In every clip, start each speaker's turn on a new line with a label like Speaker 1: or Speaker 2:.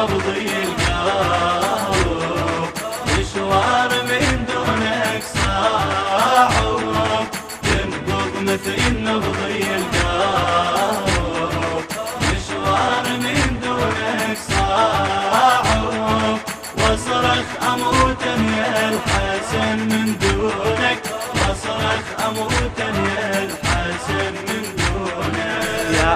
Speaker 1: نبض القلب مشوار من دونك صعب تنبض مثل نبض القلب مشوار من دونك صعب واصرخ أموت يا الحسن من دونك واصرخ أموت يا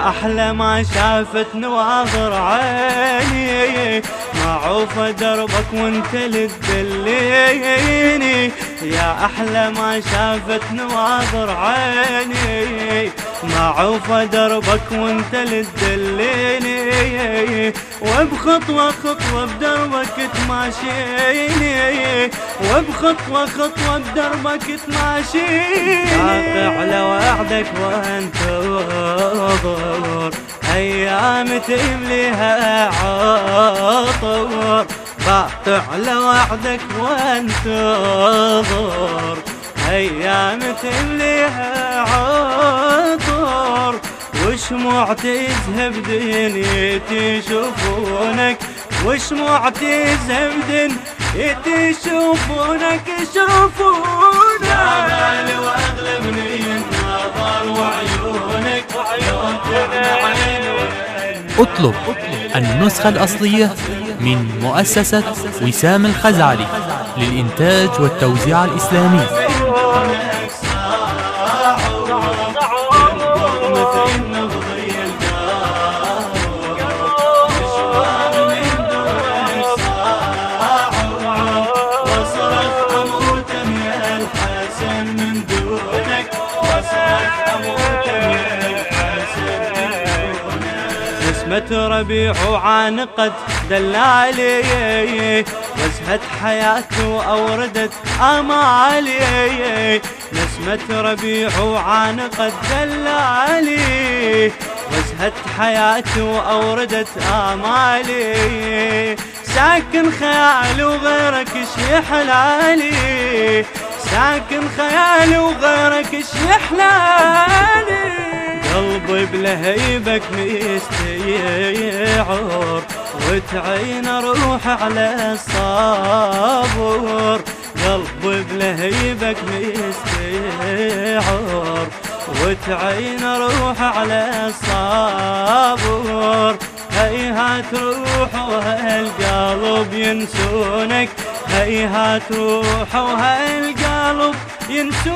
Speaker 1: أحلى ما شافت نواظر عيني. معوفة دربك وانت اللي تدليني يا أحلى ما شافت نواظر عيني معوفة دربك وانت اللي تدليني وبخطوة خطوة بدربك تماشيني وبخطوة خطوة بدربك تماشيني. واقع لوعدك وانتظر أيام تمليها عطور قاطع لوعدك وانتظر. أيام تمليها عطور وشموع تذهب دنيتي يشوفونك وشموع تذهب دنيتي يشوفونك يشوفونك يا واغلبني النظر وعيونك.
Speaker 2: اطلب النسخة الأصلية من مؤسسة وسام الخزعلي للإنتاج والتوزيع الإسلامي.
Speaker 1: ربيع وعانقت دلالي وزهت حياته وأوردت آمالي. نسمة ربيع وعانقت دلالي. وزهت حياته وأوردت آمالي. ساكن خيالي وغيرك شي حلالي ساكن خيالي وغيرك شي حلالي قلبي بلهيبك مستيعر وتعين روح على الصبر قلبي بلهيبك مستيعر وتعين روح على الصبر هيهات روح وهالقلب ينسونك. هيهات روح وهالقلب ينسونك.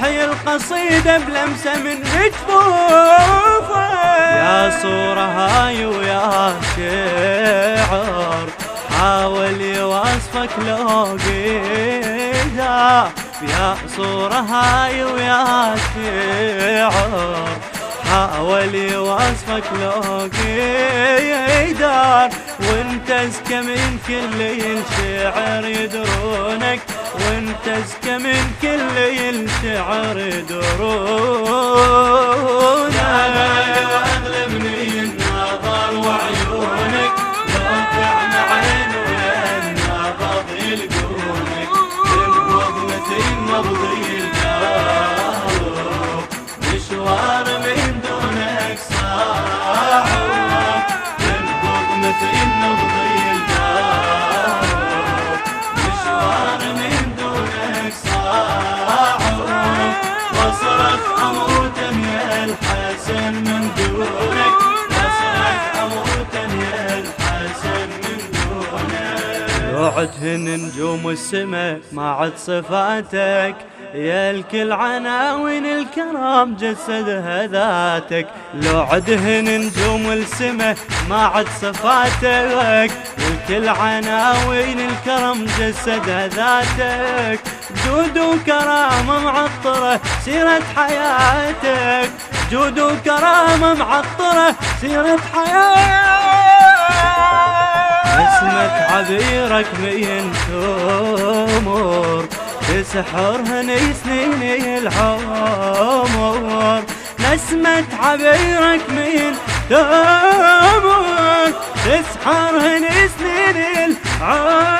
Speaker 1: تحيي القصيدة بلمسة من جفوفك يا صورة هاي ويا شعر حاول يوصفك لو قدر يا صورة هاي ويا شعر حاول يوصفك لو قدر وانت أزكى من كل الشعر يدرونك وانت ازكى من كل الشعر يدرونك اغلبني عدهن نجوم السماء ما عد صفاتك. يا الكل عناوين الكرام جسدها ذاتك. لو عدهن نجوم السماء ما عد صفاتك. الكل عناوين الكرم جسدها ذاتك. جود وكرامة معطرة سيرة حياتك. جود وكرامة معطرة سيرة حياتك. عبيرك من تمر تسحرهن سنين العمر. نسمة عبيرك من تمر تسحرهن سنين العمر.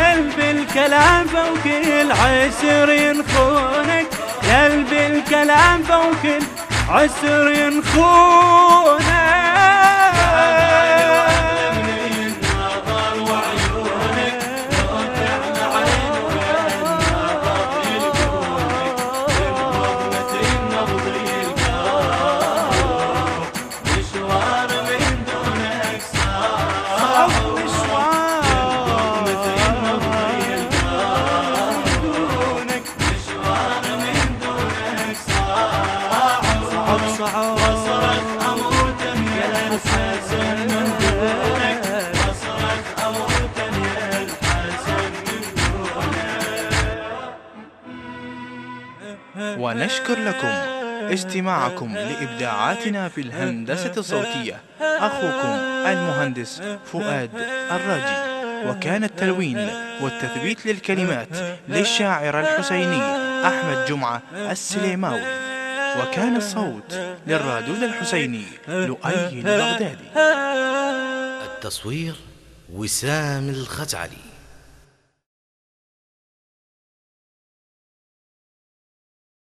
Speaker 1: يلبي الكلام فوق العسر ينخونك يلبي الكلام فوق
Speaker 3: ونشكر لكم استماعكم لإبداعاتنا في الهندسة الصوتية. أخوكم المهندس فؤاد الراجي. وكان التلوين والتثبيت للكلمات للشاعر الحسيني أحمد جمعة السليماوي. وكان الصوت للرادود الحسيني لؤي البغدادي.
Speaker 4: التصوير وسام الخزعلي.